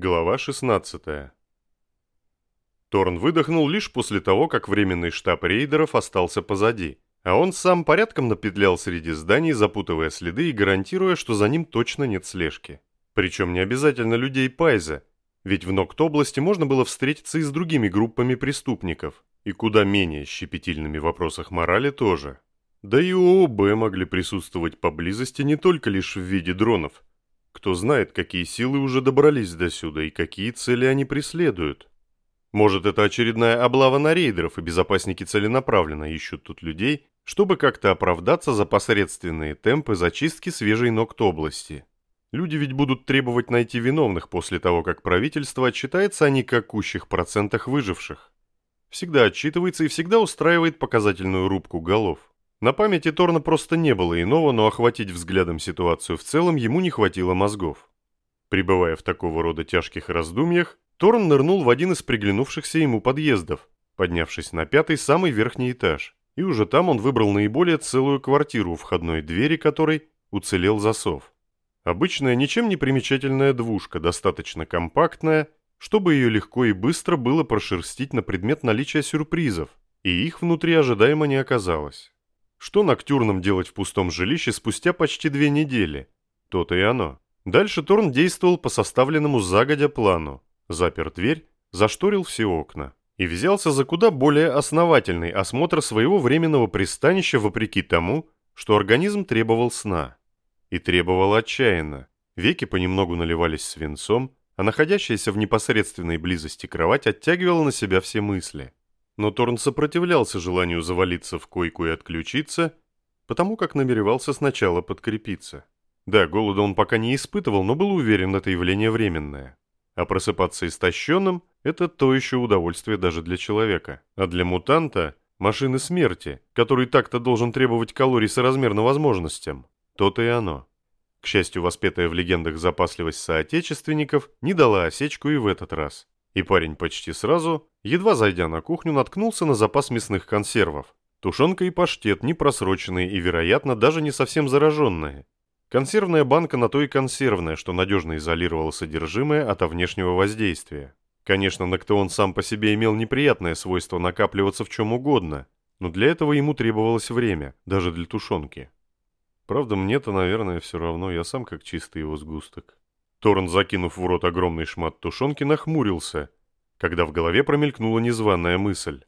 Глава 16 Торн выдохнул лишь после того, как временный штаб рейдеров остался позади, а он сам порядком напетлял среди зданий, запутывая следы и гарантируя, что за ним точно нет слежки. Причем не обязательно людей Пайза, ведь в Нокт-области можно было встретиться и с другими группами преступников, и куда менее щепетильными в вопросах морали тоже. Да и ООБ могли присутствовать поблизости не только лишь в виде дронов. Кто знает, какие силы уже добрались до сюда и какие цели они преследуют. Может, это очередная облава на рейдеров, и безопасники целенаправленно ищут тут людей, чтобы как-то оправдаться за посредственные темпы зачистки свежей ногт области. Люди ведь будут требовать найти виновных после того, как правительство отчитается о никакущих процентах выживших. Всегда отчитывается и всегда устраивает показательную рубку голов. На памяти Торна просто не было иного, но охватить взглядом ситуацию в целом ему не хватило мозгов. Пребывая в такого рода тяжких раздумьях, Торн нырнул в один из приглянувшихся ему подъездов, поднявшись на пятый, самый верхний этаж, и уже там он выбрал наиболее целую квартиру, у входной двери которой уцелел засов. Обычная, ничем не примечательная двушка, достаточно компактная, чтобы ее легко и быстро было прошерстить на предмет наличия сюрпризов, и их внутри ожидаемо не оказалось. Что ноктюрном делать в пустом жилище спустя почти две недели? То-то и оно. Дальше Торн действовал по составленному загодя плану запер дверь, зашторил все окна и взялся за куда более основательный осмотр своего временного пристанища вопреки тому, что организм требовал сна. И требовал отчаянно. Веки понемногу наливались свинцом, а находящаяся в непосредственной близости кровать оттягивала на себя все мысли. Но Торн сопротивлялся желанию завалиться в койку и отключиться, потому как намеревался сначала подкрепиться. Да, голода он пока не испытывал, но был уверен, это явление временное. А просыпаться истощенным – это то еще удовольствие даже для человека. А для мутанта – машины смерти, который так-то должен требовать калорий соразмерно возможностям. То-то и оно. К счастью, воспетая в легендах запасливость соотечественников не дала осечку и в этот раз. И парень почти сразу, едва зайдя на кухню, наткнулся на запас мясных консервов. Тушенка и паштет, не просроченные и, вероятно, даже не совсем зараженные. Консервная банка на то и консервная, что надежно изолировала содержимое от внешнего воздействия. Конечно, Ноктеон сам по себе имел неприятное свойство накапливаться в чем угодно, но для этого ему требовалось время, даже для тушенки. Правда, мне-то, наверное, все равно, я сам как чистый его сгусток. Торн, закинув в рот огромный шмат тушенки, нахмурился, когда в голове промелькнула незваная мысль.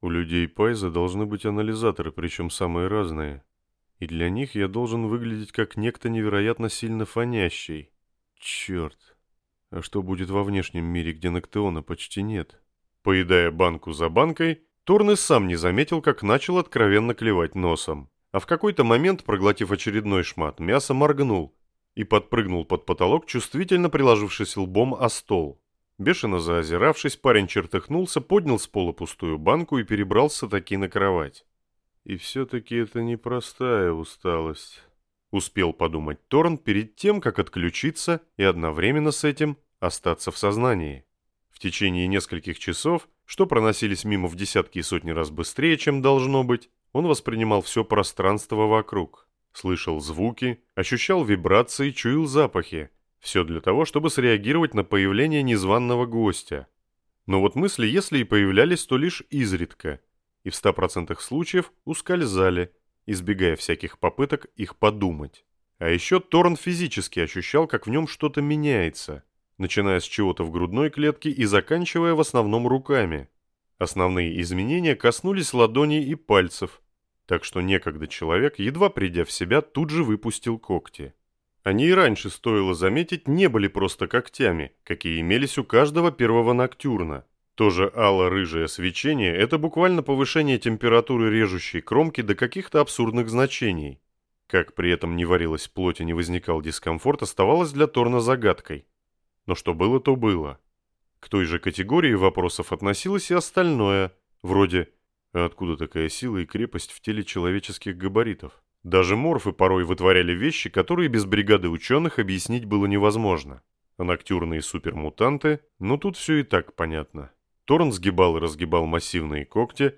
У людей Пайза должны быть анализаторы, причем самые разные и для них я должен выглядеть как некто невероятно сильно фонящий. Черт. А что будет во внешнем мире, где Ноктеона почти нет? Поедая банку за банкой, Торн сам не заметил, как начал откровенно клевать носом. А в какой-то момент, проглотив очередной шмат, мясо моргнул и подпрыгнул под потолок, чувствительно приложившись лбом о стол. Бешено заозиравшись, парень чертыхнулся, поднял с пола пустую банку и перебрался таки на кровать. И все-таки это непростая усталость. Успел подумать Торн перед тем, как отключиться и одновременно с этим остаться в сознании. В течение нескольких часов, что проносились мимо в десятки и сотни раз быстрее, чем должно быть, он воспринимал все пространство вокруг. Слышал звуки, ощущал вибрации, чуял запахи. Все для того, чтобы среагировать на появление незваного гостя. Но вот мысли, если и появлялись, то лишь изредка – и в 100% случаев ускользали, избегая всяких попыток их подумать. А еще Торн физически ощущал, как в нем что-то меняется, начиная с чего-то в грудной клетке и заканчивая в основном руками. Основные изменения коснулись ладоней и пальцев, так что некогда человек, едва придя в себя, тут же выпустил когти. Они и раньше, стоило заметить, не были просто когтями, какие имелись у каждого первого ноктюрна. Тоже ало-рыжее свечение – это буквально повышение температуры режущей кромки до каких-то абсурдных значений. Как при этом не варилась плоть и не возникал дискомфорт, оставалось для Торна загадкой. Но что было, то было. К той же категории вопросов относилось и остальное, вроде «А откуда такая сила и крепость в теле человеческих габаритов?» Даже морфы порой вытворяли вещи, которые без бригады ученых объяснить было невозможно. Ноктюрные супермутанты, ну тут все и так понятно. Торн сгибал и разгибал массивные когти,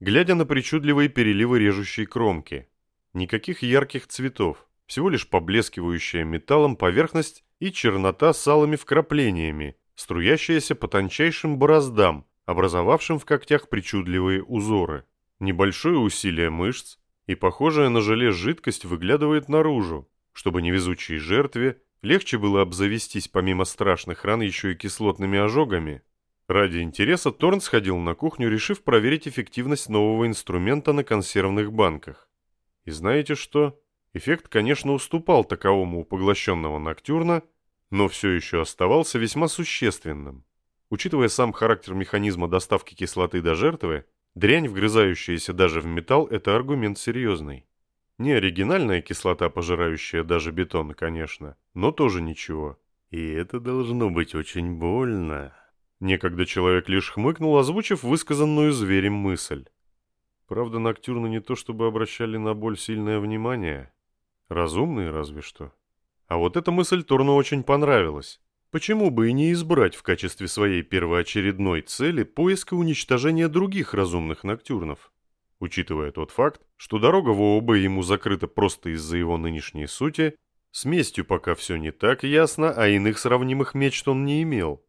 глядя на причудливые переливы режущей кромки. Никаких ярких цветов, всего лишь поблескивающая металлом поверхность и чернота с алыми вкраплениями, струящаяся по тончайшим бороздам, образовавшим в когтях причудливые узоры. Небольшое усилие мышц, и похожая на желе жидкость выглядывает наружу, чтобы невезучей жертве легче было обзавестись помимо страшных ран еще и кислотными ожогами. Ради интереса Торн сходил на кухню, решив проверить эффективность нового инструмента на консервных банках. И знаете что? Эффект, конечно, уступал таковому у поглощенного Ноктюрна, но все еще оставался весьма существенным. Учитывая сам характер механизма доставки кислоты до жертвы, дрянь, вгрызающаяся даже в металл, это аргумент серьезный. Не оригинальная кислота, пожирающая даже бетон, конечно, но тоже ничего. И это должно быть очень больно. Некогда человек лишь хмыкнул, озвучив высказанную зверем мысль. Правда, ноктюрны не то чтобы обращали на боль сильное внимание. Разумные разве что. А вот эта мысль Торну очень понравилась. Почему бы и не избрать в качестве своей первоочередной цели поиск и уничтожение других разумных ноктюрнов? Учитывая тот факт, что дорога в ООБ ему закрыта просто из-за его нынешней сути, с местью пока все не так ясно, а иных сравнимых мечт он не имел.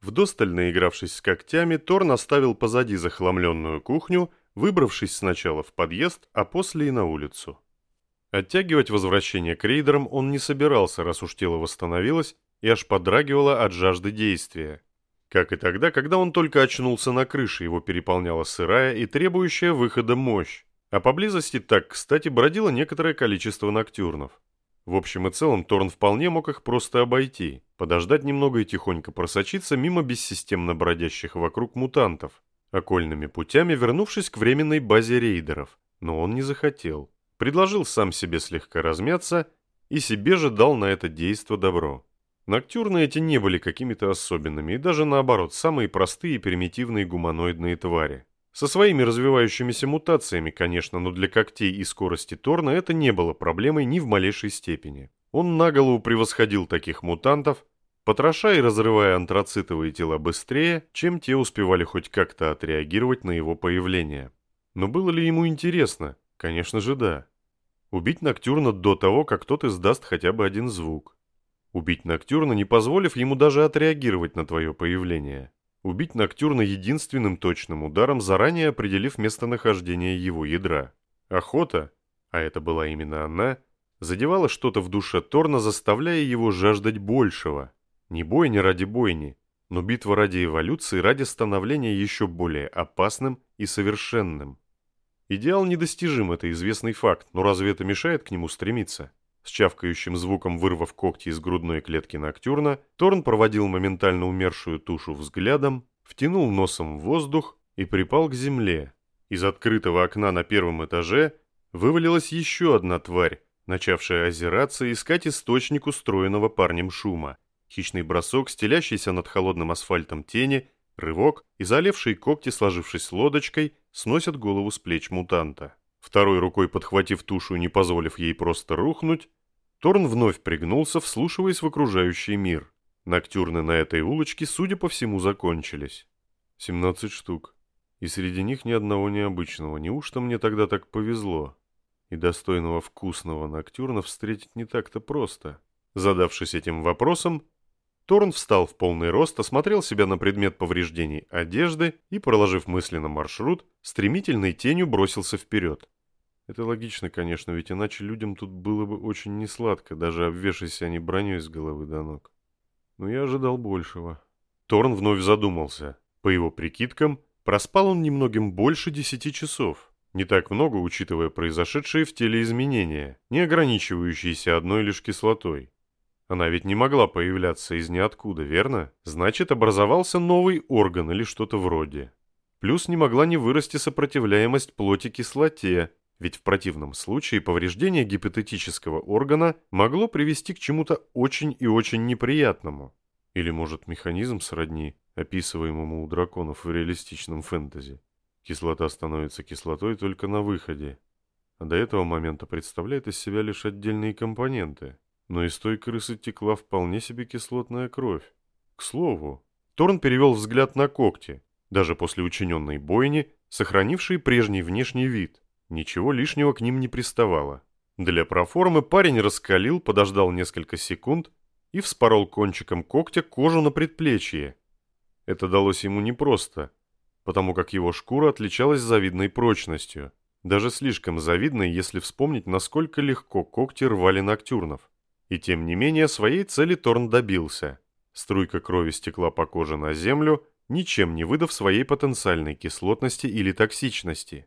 Вдосталь наигравшись с когтями, Торн оставил позади захламленную кухню, выбравшись сначала в подъезд, а после и на улицу. Оттягивать возвращение к рейдерам он не собирался, раз уж тело восстановилось и аж подрагивало от жажды действия. Как и тогда, когда он только очнулся на крыше, его переполняла сырая и требующая выхода мощь, а поблизости так, кстати, бродило некоторое количество ноктюрнов. В общем и целом, Торн вполне мог их просто обойти, подождать немного и тихонько просочиться мимо бессистемно бродящих вокруг мутантов, окольными путями вернувшись к временной базе рейдеров. Но он не захотел. Предложил сам себе слегка размяться и себе же дал на это действо добро. Ноктюрны эти не были какими-то особенными, и даже наоборот, самые простые и примитивные гуманоидные твари. Со своими развивающимися мутациями, конечно, но для когтей и скорости Торна это не было проблемой ни в малейшей степени. Он на голову превосходил таких мутантов, потроша и разрывая антрацитовые тела быстрее, чем те успевали хоть как-то отреагировать на его появление. Но было ли ему интересно? Конечно же да. Убить Ноктюрна до того, как тот издаст хотя бы один звук. Убить Ноктюрна, не позволив ему даже отреагировать на твое появление убить Ноктюрна единственным точным ударом, заранее определив местонахождение его ядра. Охота, а это была именно она, задевала что-то в душе Торна, заставляя его жаждать большего. Не бойня ради бойни, но битва ради эволюции, ради становления еще более опасным и совершенным. Идеал недостижим, это известный факт, но разве это мешает к нему стремиться? С чавкающим звуком вырвав когти из грудной клетки Ноктюрна, Торн проводил моментально умершую тушу взглядом, втянул носом в воздух и припал к земле. Из открытого окна на первом этаже вывалилась еще одна тварь, начавшая озираться и искать источник устроенного парнем шума. Хищный бросок, стелящийся над холодным асфальтом тени, рывок и залевшие когти, сложившись лодочкой, сносят голову с плеч мутанта. Второй рукой подхватив тушу не позволив ей просто рухнуть, Торн вновь пригнулся, вслушиваясь в окружающий мир. Ноктюрны на этой улочке, судя по всему, закончились. 17 штук. И среди них ни одного необычного. Неужто мне тогда так повезло? И достойного вкусного ноктюрна встретить не так-то просто. Задавшись этим вопросом, Торн встал в полный рост, осмотрел себя на предмет повреждений одежды и, проложив мысленно маршрут, стремительной тенью бросился вперед. Это логично, конечно, ведь иначе людям тут было бы очень несладко, даже обвешаясь они броней с головы до ног. Но я ожидал большего. Торн вновь задумался. По его прикидкам, проспал он немногим больше десяти часов. Не так много, учитывая произошедшие в теле изменения, не ограничивающиеся одной лишь кислотой. Она ведь не могла появляться из ниоткуда, верно? Значит, образовался новый орган или что-то вроде. Плюс не могла не вырасти сопротивляемость плоти кислоте, ведь в противном случае повреждение гипотетического органа могло привести к чему-то очень и очень неприятному. Или, может, механизм сродни, описываемому у драконов в реалистичном фэнтези. Кислота становится кислотой только на выходе, а до этого момента представляет из себя лишь отдельные компоненты. Но из той крысы текла вполне себе кислотная кровь. К слову, Торн перевел взгляд на когти, даже после учиненной бойни, сохранившие прежний внешний вид – Ничего лишнего к ним не приставало. Для проформы парень раскалил, подождал несколько секунд и вспорол кончиком когтя кожу на предплечье. Это далось ему непросто, потому как его шкура отличалась завидной прочностью, даже слишком завидной, если вспомнить, насколько легко когти рвали ноктюрнов. И тем не менее своей цели Торн добился. Струйка крови стекла по коже на землю, ничем не выдав своей потенциальной кислотности или токсичности.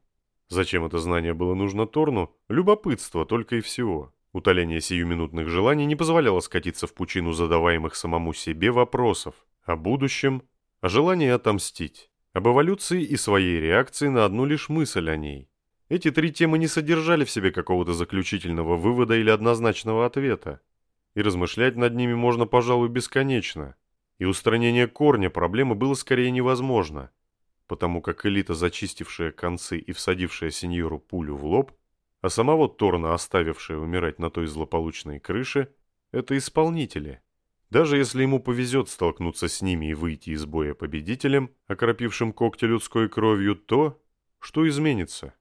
Зачем это знание было нужно Торну? Любопытство только и всего. Утоление сиюминутных желаний не позволяло скатиться в пучину задаваемых самому себе вопросов о будущем, о желании отомстить, об эволюции и своей реакции на одну лишь мысль о ней. Эти три темы не содержали в себе какого-то заключительного вывода или однозначного ответа. И размышлять над ними можно, пожалуй, бесконечно. И устранение корня проблемы было скорее невозможно, потому как элита, зачистившая концы и всадившая сеньору пулю в лоб, а самого Торна, оставившая умирать на той злополучной крыше, это исполнители – даже если ему повезет столкнуться с ними и выйти из боя победителем, окропившим когти людской кровью, то что изменится?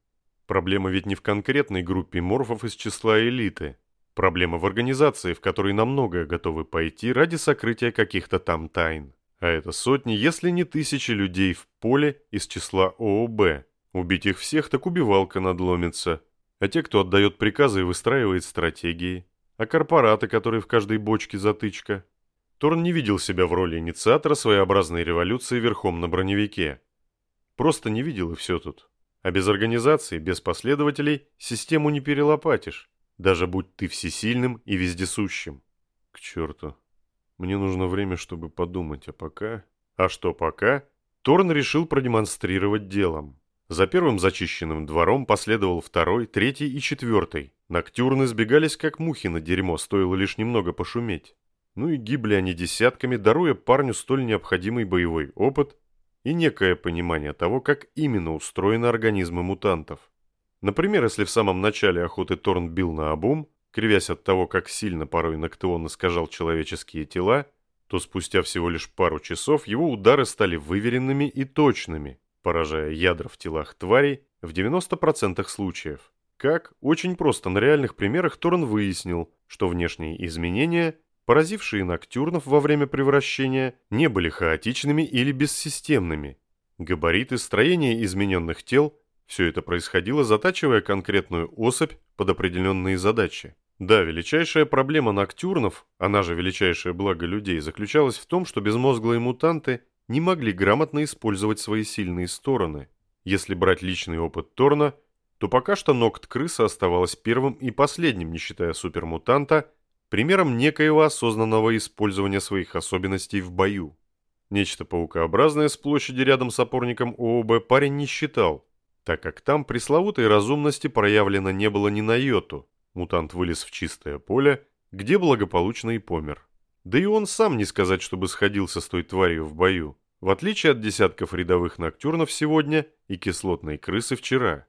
Проблема ведь не в конкретной группе морфов из числа элиты. Проблема в организации, в которой на многое готовы пойти ради сокрытия каких-то там тайн. А это сотни, если не тысячи людей в поле из числа ООБ. Убить их всех, так убивалка надломится. А те, кто отдает приказы и выстраивает стратегии. А корпораты, которые в каждой бочке затычка. Торн не видел себя в роли инициатора своеобразной революции верхом на броневике. Просто не видел и все тут. А без организации, без последователей, систему не перелопатишь, даже будь ты всесильным и вездесущим. К черту. Мне нужно время, чтобы подумать, а пока... А что пока? Торн решил продемонстрировать делом. За первым зачищенным двором последовал второй, третий и четвертый. Ноктюрны сбегались как мухи на дерьмо, стоило лишь немного пошуметь. Ну и гибли они десятками, даруя парню столь необходимый боевой опыт и некое понимание того, как именно устроены организмы мутантов. Например, если в самом начале охоты Торн бил на обум, кривясь от того, как сильно порой Ноктеон искажал человеческие тела, то спустя всего лишь пару часов его удары стали выверенными и точными, поражая ядра в телах тварей в 90% случаев. Как? Очень просто на реальных примерах Торн выяснил, что внешние изменения – поразившие ноктюрнов во время превращения, не были хаотичными или бессистемными. Габариты, строение измененных тел – все это происходило, затачивая конкретную особь под определенные задачи. Да, величайшая проблема ноктюрнов, она же величайшее благо людей, заключалась в том, что безмозглые мутанты не могли грамотно использовать свои сильные стороны. Если брать личный опыт Торна, то пока что ногт крыса оставалась первым и последним, не считая супермутанта – примером некоего осознанного использования своих особенностей в бою. Нечто паукообразное с площади рядом с опорником ООБ парень не считал, так как там пресловутой разумности проявлено не было ни на йоту. Мутант вылез в чистое поле, где благополучно и помер. Да и он сам не сказать, чтобы сходился с той тварью в бою, в отличие от десятков рядовых ноктюрнов сегодня и кислотной крысы вчера.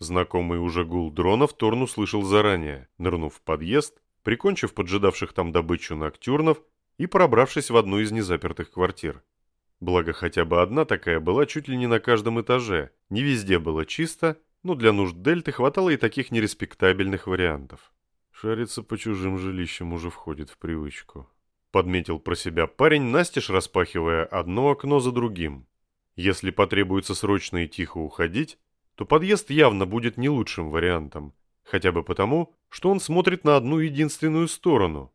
Знакомый уже гул дронов Торн услышал заранее, нырнув в подъезд прикончив поджидавших там добычу ноктюрнов и пробравшись в одну из незапертых квартир. Благо хотя бы одна такая была чуть ли не на каждом этаже, не везде было чисто, но для нужд Дельты хватало и таких нереспектабельных вариантов. Шариться по чужим жилищам уже входит в привычку. Подметил про себя парень, настежь распахивая одно окно за другим. Если потребуется срочно и тихо уходить, то подъезд явно будет не лучшим вариантом, хотя бы потому, что он смотрит на одну единственную сторону.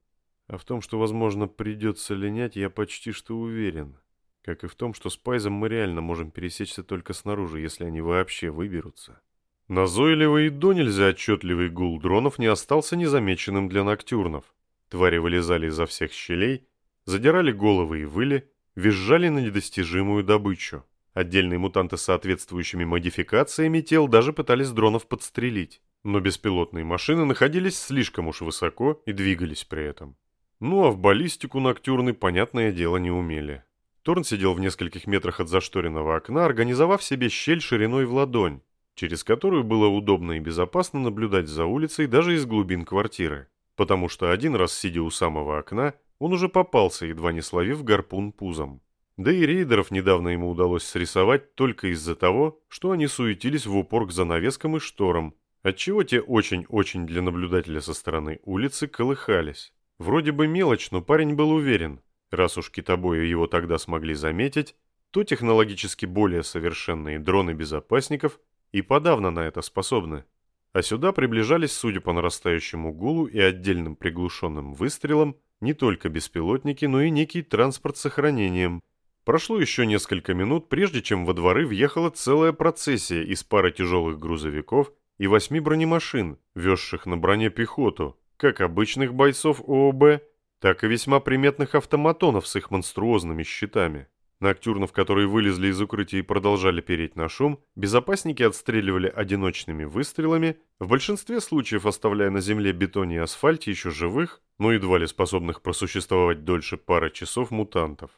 А в том, что, возможно, придется линять, я почти что уверен. Как и в том, что с Пайзом мы реально можем пересечься только снаружи, если они вообще выберутся. Назойливый и до нельзя отчетливый гул дронов не остался незамеченным для ноктюрнов. Твари вылезали изо всех щелей, задирали головы и выли, визжали на недостижимую добычу. Отдельные мутанты с соответствующими модификациями тел даже пытались дронов подстрелить. Но беспилотные машины находились слишком уж высоко и двигались при этом. Ну а в баллистику ноктюрны, понятное дело, не умели. Торн сидел в нескольких метрах от зашторенного окна, организовав себе щель шириной в ладонь, через которую было удобно и безопасно наблюдать за улицей даже из глубин квартиры. Потому что один раз, сидя у самого окна, он уже попался, едва не словив гарпун пузом. Да и рейдеров недавно ему удалось срисовать только из-за того, что они суетились в упор к занавескам и шторам, отчего те очень-очень для наблюдателя со стороны улицы колыхались. Вроде бы мелочь, но парень был уверен, раз уж китобои его тогда смогли заметить, то технологически более совершенные дроны безопасников и подавно на это способны. А сюда приближались, судя по нарастающему гулу и отдельным приглушенным выстрелам, не только беспилотники, но и некий транспорт с охранением. Прошло еще несколько минут, прежде чем во дворы въехала целая процессия из пары тяжелых грузовиков и восьми бронемашин, везших на броне пехоту, как обычных бойцов ООБ, так и весьма приметных автоматонов с их монструозными щитами. Ноктюрнов, которые вылезли из укрытия и продолжали переть на шум, безопасники отстреливали одиночными выстрелами, в большинстве случаев оставляя на земле бетоне и асфальте еще живых, но едва ли способных просуществовать дольше пары часов мутантов.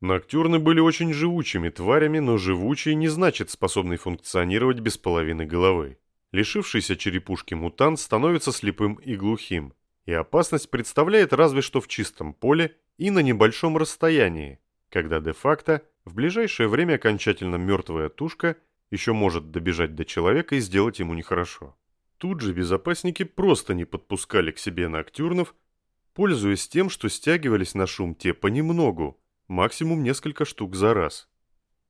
Ноктюрны были очень живучими тварями, но живучий не значит способный функционировать без половины головы. Лишившийся черепушки мутант становится слепым и глухим, и опасность представляет разве что в чистом поле и на небольшом расстоянии, когда де-факто в ближайшее время окончательно мертвая тушка еще может добежать до человека и сделать ему нехорошо. Тут же безопасники просто не подпускали к себе ноктюрнов, пользуясь тем, что стягивались на шум те понемногу, максимум несколько штук за раз.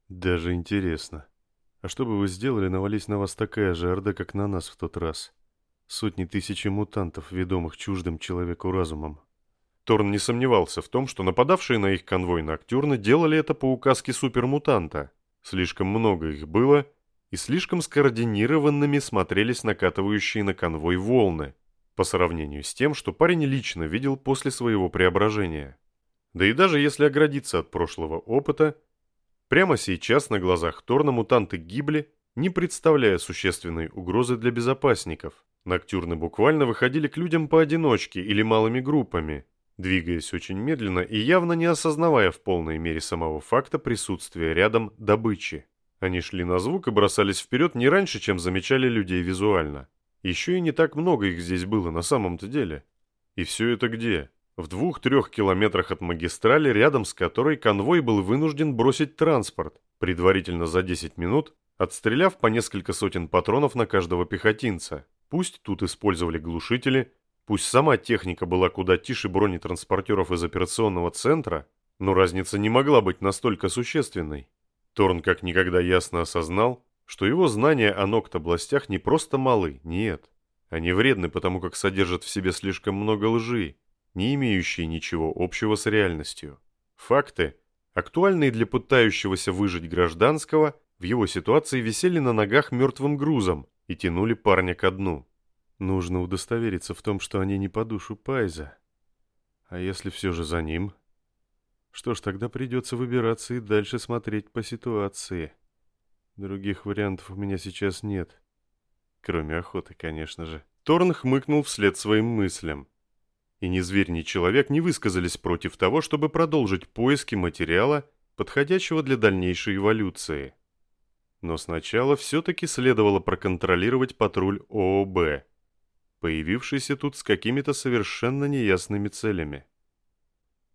Даже интересно, а что бы вы сделали, навались на вас такая же орда, как на нас в тот раз? Сотни тысяч мутантов, ведомых чуждым человеку разумом. Торн не сомневался в том, что нападавшие на их конвой Ноктюрны делали это по указке супермутанта. Слишком много их было, и слишком скоординированными смотрелись накатывающие на конвой волны, по сравнению с тем, что парень лично видел после своего преображения. Да и даже если оградиться от прошлого опыта, прямо сейчас на глазах Торна мутанты гибли, не представляя существенной угрозы для безопасников. Ноктюрны буквально выходили к людям поодиночке или малыми группами, двигаясь очень медленно и явно не осознавая в полной мере самого факта присутствия рядом добычи. Они шли на звук и бросались вперед не раньше, чем замечали людей визуально. Еще и не так много их здесь было на самом-то деле. И все это где? В двух-трех километрах от магистрали, рядом с которой конвой был вынужден бросить транспорт, предварительно за 10 минут, отстреляв по несколько сотен патронов на каждого пехотинца. Пусть тут использовали глушители, Пусть сама техника была куда тише бронетранспортеров из операционного центра, но разница не могла быть настолько существенной. Торн как никогда ясно осознал, что его знания о ноктобластях не просто малы, нет. Они вредны, потому как содержат в себе слишком много лжи, не имеющие ничего общего с реальностью. Факты, актуальные для пытающегося выжить гражданского, в его ситуации висели на ногах мертвым грузом и тянули парня ко дну. Нужно удостовериться в том, что они не по душу Пайза. А если все же за ним? Что ж, тогда придется выбираться и дальше смотреть по ситуации. Других вариантов у меня сейчас нет. Кроме охоты, конечно же. Торн хмыкнул вслед своим мыслям. И ни зверь, ни человек не высказались против того, чтобы продолжить поиски материала, подходящего для дальнейшей эволюции. Но сначала все-таки следовало проконтролировать патруль ООБ – появившийся тут с какими-то совершенно неясными целями.